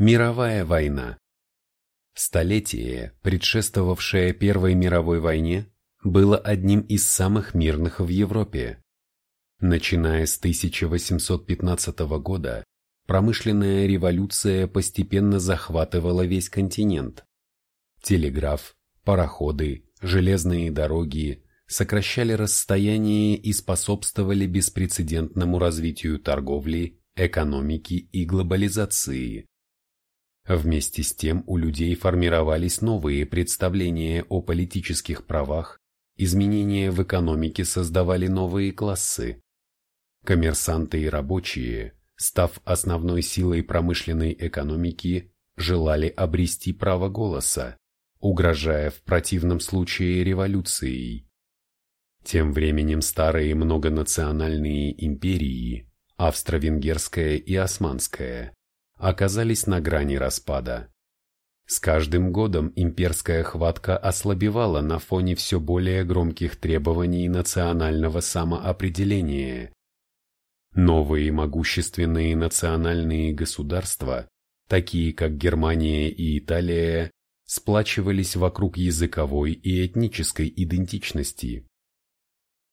Мировая война. Столетие, предшествовавшее Первой мировой войне, было одним из самых мирных в Европе. Начиная с 1815 года, промышленная революция постепенно захватывала весь континент. Телеграф, пароходы, железные дороги сокращали расстояние и способствовали беспрецедентному развитию торговли, экономики и глобализации. Вместе с тем у людей формировались новые представления о политических правах, изменения в экономике создавали новые классы. Коммерсанты и рабочие, став основной силой промышленной экономики, желали обрести право голоса, угрожая в противном случае революцией. Тем временем старые многонациональные империи, австро-венгерская и османская, оказались на грани распада. С каждым годом имперская хватка ослабевала на фоне все более громких требований национального самоопределения. Новые могущественные национальные государства, такие как Германия и Италия, сплачивались вокруг языковой и этнической идентичности.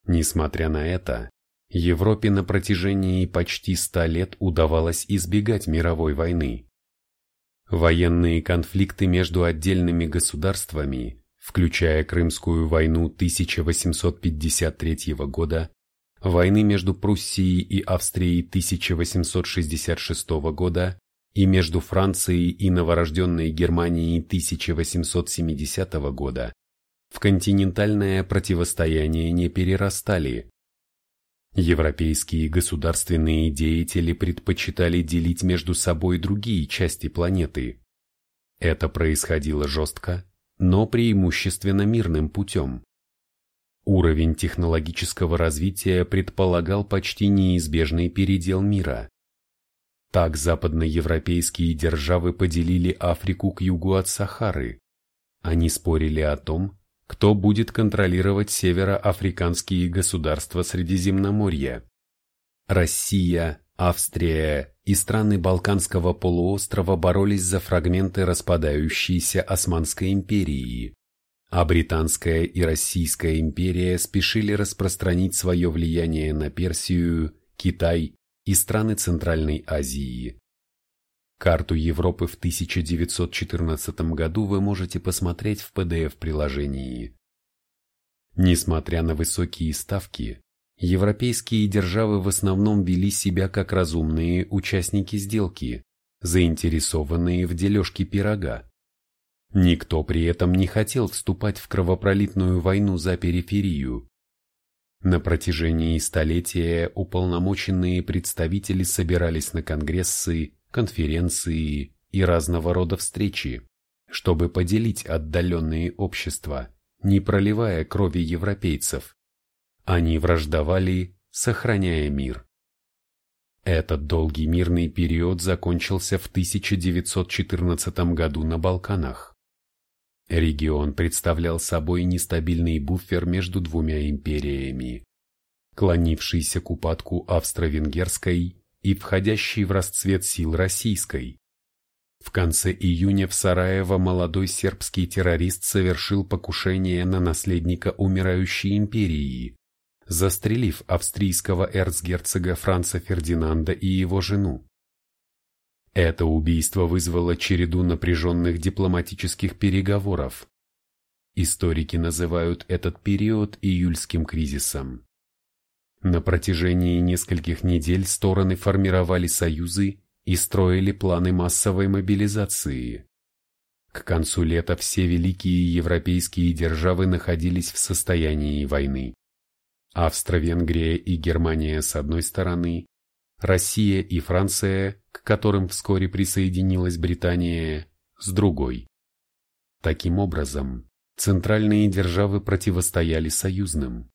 Несмотря на это, Европе на протяжении почти ста лет удавалось избегать мировой войны. Военные конфликты между отдельными государствами, включая Крымскую войну 1853 года, войны между Пруссией и Австрией 1866 года и между Францией и новорожденной Германией 1870 года, в континентальное противостояние не перерастали, Европейские государственные деятели предпочитали делить между собой другие части планеты. Это происходило жестко, но преимущественно мирным путем. Уровень технологического развития предполагал почти неизбежный передел мира. Так западноевропейские державы поделили Африку к югу от Сахары. Они спорили о том, кто будет контролировать североафриканские государства Средиземноморья. Россия, Австрия и страны Балканского полуострова боролись за фрагменты распадающейся Османской империи, а Британская и Российская империя спешили распространить свое влияние на Персию, Китай и страны Центральной Азии. Карту Европы в 1914 году вы можете посмотреть в PDF-приложении. Несмотря на высокие ставки, европейские державы в основном вели себя как разумные участники сделки, заинтересованные в дележке пирога. Никто при этом не хотел вступать в кровопролитную войну за периферию. На протяжении столетия уполномоченные представители собирались на конгрессы конференции и разного рода встречи, чтобы поделить отдаленные общества, не проливая крови европейцев. Они враждовали, сохраняя мир. Этот долгий мирный период закончился в 1914 году на Балканах. Регион представлял собой нестабильный буфер между двумя империями, клонившийся к упадку австро-венгерской и входящей в расцвет сил российской. В конце июня в Сараево молодой сербский террорист совершил покушение на наследника умирающей империи, застрелив австрийского эрцгерцога Франца Фердинанда и его жену. Это убийство вызвало череду напряженных дипломатических переговоров. Историки называют этот период июльским кризисом. На протяжении нескольких недель стороны формировали союзы и строили планы массовой мобилизации. К концу лета все великие европейские державы находились в состоянии войны. Австро-Венгрия и Германия с одной стороны, Россия и Франция, к которым вскоре присоединилась Британия, с другой. Таким образом, центральные державы противостояли союзным.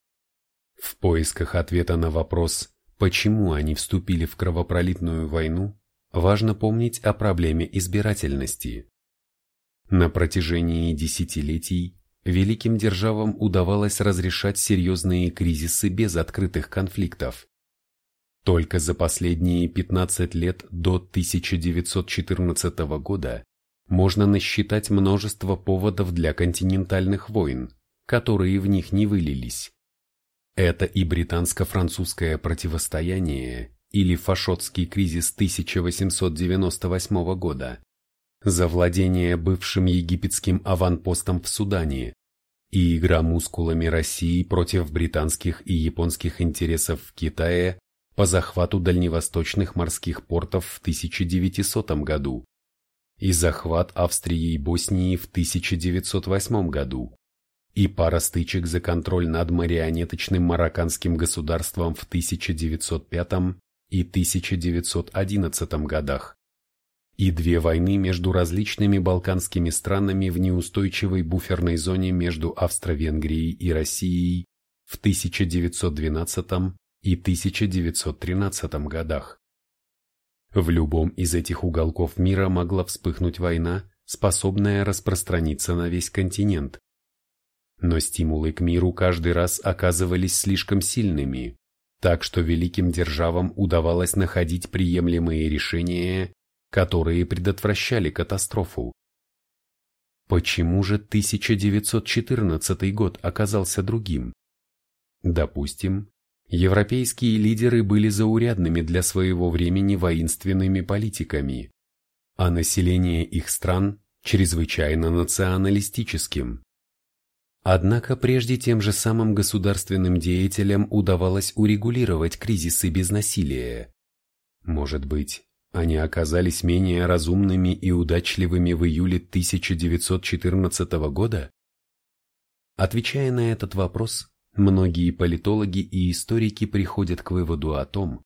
В поисках ответа на вопрос, почему они вступили в кровопролитную войну, важно помнить о проблеме избирательности. На протяжении десятилетий великим державам удавалось разрешать серьезные кризисы без открытых конфликтов. Только за последние 15 лет до 1914 года можно насчитать множество поводов для континентальных войн, которые в них не вылились. Это и британско-французское противостояние или фашотский кризис 1898 года, завладение бывшим египетским аванпостом в Судане и игра мускулами России против британских и японских интересов в Китае по захвату дальневосточных морских портов в 1900 году и захват Австрии и Боснии в 1908 году и пара стычек за контроль над марионеточным марокканским государством в 1905 и 1911 годах, и две войны между различными балканскими странами в неустойчивой буферной зоне между Австро-Венгрией и Россией в 1912 и 1913 годах. В любом из этих уголков мира могла вспыхнуть война, способная распространиться на весь континент. Но стимулы к миру каждый раз оказывались слишком сильными, так что великим державам удавалось находить приемлемые решения, которые предотвращали катастрофу. Почему же 1914 год оказался другим? Допустим, европейские лидеры были заурядными для своего времени воинственными политиками, а население их стран – чрезвычайно националистическим. Однако прежде тем же самым государственным деятелям удавалось урегулировать кризисы без насилия. Может быть, они оказались менее разумными и удачливыми в июле 1914 года? Отвечая на этот вопрос, многие политологи и историки приходят к выводу о том,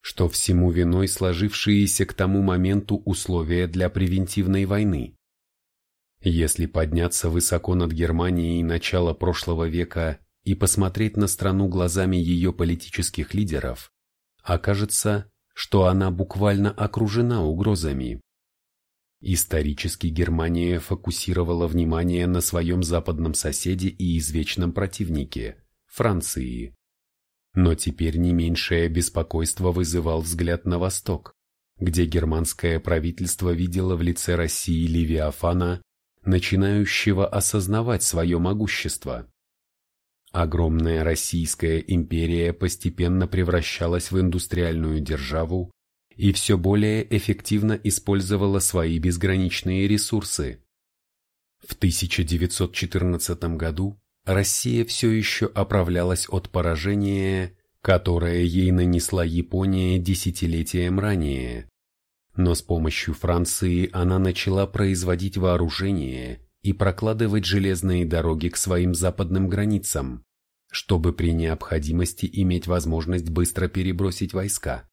что всему виной сложившиеся к тому моменту условия для превентивной войны. Если подняться высоко над Германией начала прошлого века и посмотреть на страну глазами ее политических лидеров, окажется, что она буквально окружена угрозами. Исторически Германия фокусировала внимание на своем западном соседе и извечном противнике – Франции. Но теперь не меньшее беспокойство вызывал взгляд на восток, где германское правительство видело в лице России Левиафана начинающего осознавать свое могущество. Огромная Российская империя постепенно превращалась в индустриальную державу и все более эффективно использовала свои безграничные ресурсы. В 1914 году Россия все еще оправлялась от поражения, которое ей нанесла Япония десятилетием ранее. Но с помощью Франции она начала производить вооружение и прокладывать железные дороги к своим западным границам, чтобы при необходимости иметь возможность быстро перебросить войска.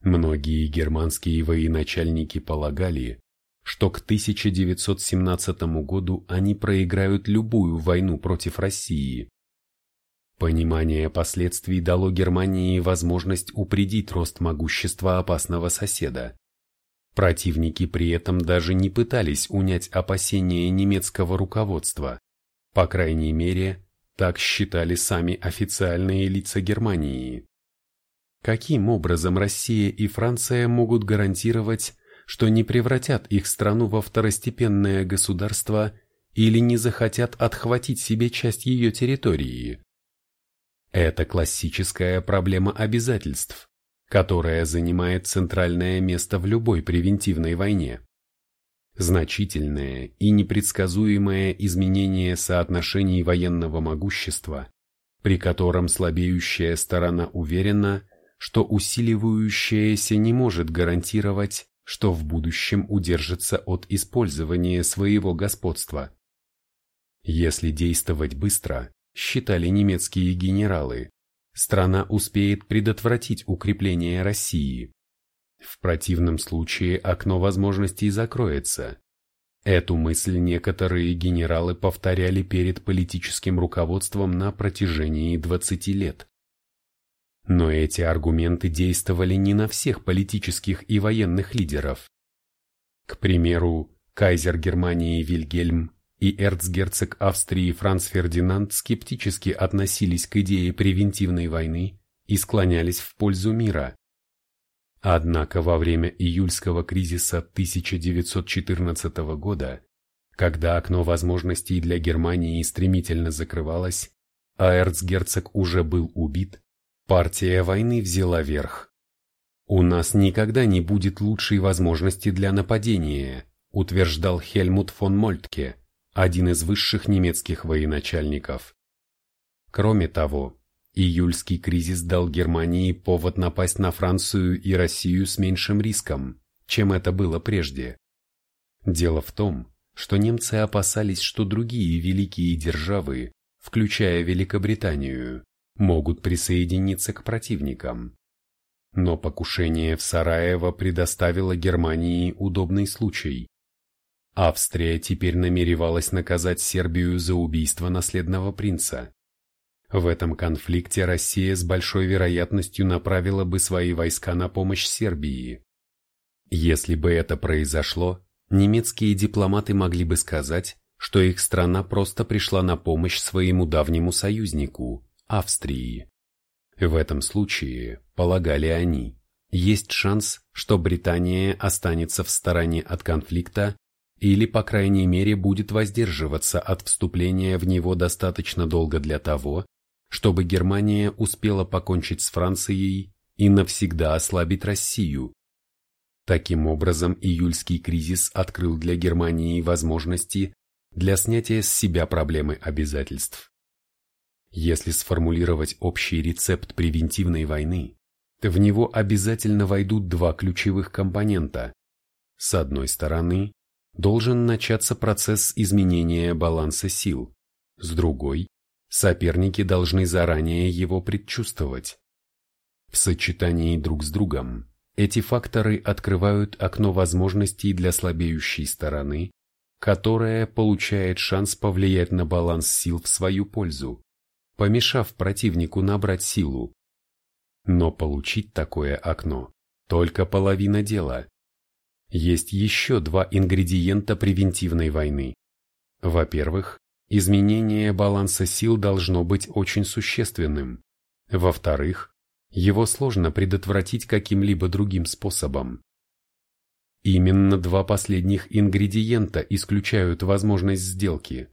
Многие германские военачальники полагали, что к 1917 году они проиграют любую войну против России. Понимание последствий дало Германии возможность упредить рост могущества опасного соседа. Противники при этом даже не пытались унять опасения немецкого руководства. По крайней мере, так считали сами официальные лица Германии. Каким образом Россия и Франция могут гарантировать, что не превратят их страну во второстепенное государство или не захотят отхватить себе часть ее территории? Это классическая проблема обязательств, которая занимает центральное место в любой превентивной войне. Значительное и непредсказуемое изменение соотношений военного могущества, при котором слабеющая сторона уверена, что усиливающаяся не может гарантировать, что в будущем удержится от использования своего господства. Если действовать быстро, считали немецкие генералы, страна успеет предотвратить укрепление России. В противном случае окно возможностей закроется. Эту мысль некоторые генералы повторяли перед политическим руководством на протяжении 20 лет. Но эти аргументы действовали не на всех политических и военных лидеров. К примеру, кайзер Германии Вильгельм и эрцгерцог Австрии Франц Фердинанд скептически относились к идее превентивной войны и склонялись в пользу мира. Однако во время июльского кризиса 1914 года, когда окно возможностей для Германии стремительно закрывалось, а эрцгерцог уже был убит, партия войны взяла верх. «У нас никогда не будет лучшей возможности для нападения», утверждал Хельмут фон Мольтке, один из высших немецких военачальников. Кроме того, июльский кризис дал Германии повод напасть на Францию и Россию с меньшим риском, чем это было прежде. Дело в том, что немцы опасались, что другие великие державы, включая Великобританию, могут присоединиться к противникам. Но покушение в Сараево предоставило Германии удобный случай. Австрия теперь намеревалась наказать Сербию за убийство наследного принца. В этом конфликте Россия с большой вероятностью направила бы свои войска на помощь Сербии. Если бы это произошло, немецкие дипломаты могли бы сказать, что их страна просто пришла на помощь своему давнему союзнику, Австрии. В этом случае, полагали они, есть шанс, что Британия останется в стороне от конфликта или, по крайней мере, будет воздерживаться от вступления в него достаточно долго для того, чтобы Германия успела покончить с Францией и навсегда ослабить Россию. Таким образом, июльский кризис открыл для Германии возможности для снятия с себя проблемы обязательств. Если сформулировать общий рецепт превентивной войны, в него обязательно войдут два ключевых компонента. С одной стороны, должен начаться процесс изменения баланса сил, с другой Соперники должны заранее его предчувствовать. В сочетании друг с другом эти факторы открывают окно возможностей для слабеющей стороны, которая получает шанс повлиять на баланс сил в свою пользу, помешав противнику набрать силу. Но получить такое окно – только половина дела. Есть еще два ингредиента превентивной войны. Во-первых, изменение баланса сил должно быть очень существенным. Во-вторых, его сложно предотвратить каким-либо другим способом. Именно два последних ингредиента исключают возможность сделки.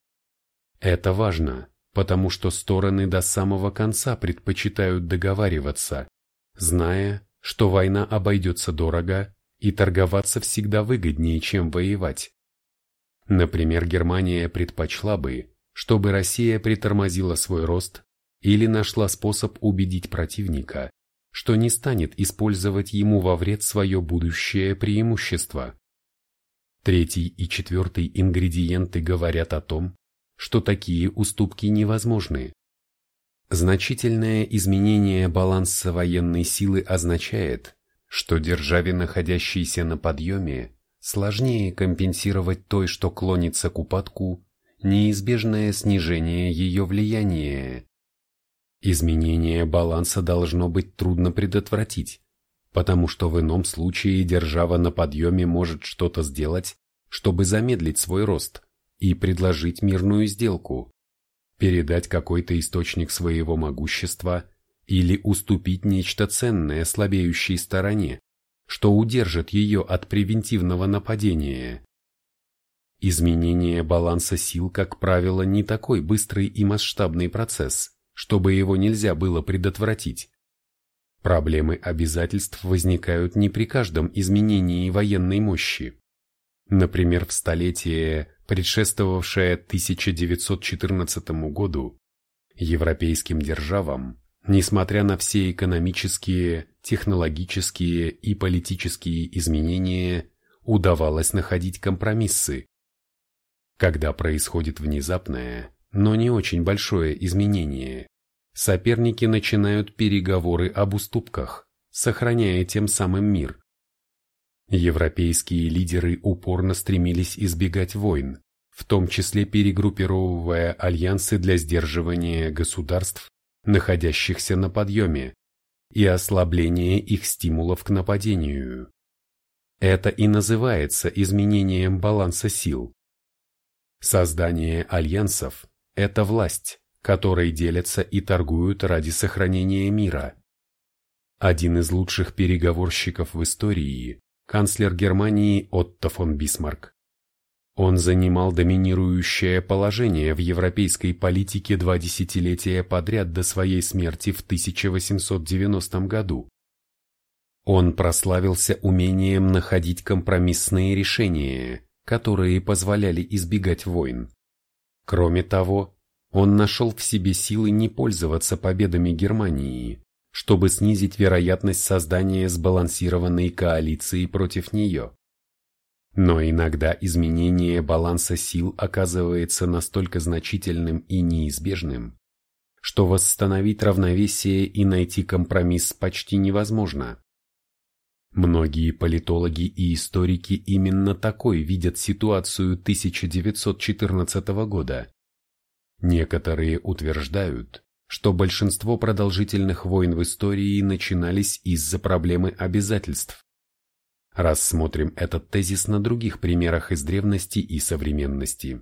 Это важно, потому что стороны до самого конца предпочитают договариваться, зная, что война обойдется дорого и торговаться всегда выгоднее, чем воевать. Например, Германия предпочла бы, чтобы Россия притормозила свой рост или нашла способ убедить противника, что не станет использовать ему во вред свое будущее преимущество. Третий и четвертый ингредиенты говорят о том, что такие уступки невозможны. Значительное изменение баланса военной силы означает, что державе, находящейся на подъеме, сложнее компенсировать той, что клонится к упадку, неизбежное снижение ее влияния. Изменение баланса должно быть трудно предотвратить, потому что в ином случае держава на подъеме может что-то сделать, чтобы замедлить свой рост и предложить мирную сделку, передать какой-то источник своего могущества или уступить нечто ценное слабеющей стороне что удержит ее от превентивного нападения. Изменение баланса сил, как правило, не такой быстрый и масштабный процесс, чтобы его нельзя было предотвратить. Проблемы обязательств возникают не при каждом изменении военной мощи. Например, в столетие, предшествовавшее 1914 году, европейским державам Несмотря на все экономические, технологические и политические изменения, удавалось находить компромиссы. Когда происходит внезапное, но не очень большое изменение, соперники начинают переговоры об уступках, сохраняя тем самым мир. Европейские лидеры упорно стремились избегать войн, в том числе перегруппировывая альянсы для сдерживания государств находящихся на подъеме, и ослабление их стимулов к нападению. Это и называется изменением баланса сил. Создание альянсов – это власть, которой делятся и торгуют ради сохранения мира, Один из лучших переговорщиков в истории, канцлер Германии Отто фон Бисмарк. Он занимал доминирующее положение в европейской политике два десятилетия подряд до своей смерти в 1890 году. Он прославился умением находить компромиссные решения, которые позволяли избегать войн. Кроме того, он нашел в себе силы не пользоваться победами Германии, чтобы снизить вероятность создания сбалансированной коалиции против нее. Но иногда изменение баланса сил оказывается настолько значительным и неизбежным, что восстановить равновесие и найти компромисс почти невозможно. Многие политологи и историки именно такой видят ситуацию 1914 года. Некоторые утверждают, что большинство продолжительных войн в истории начинались из-за проблемы обязательств. Рассмотрим этот тезис на других примерах из древности и современности.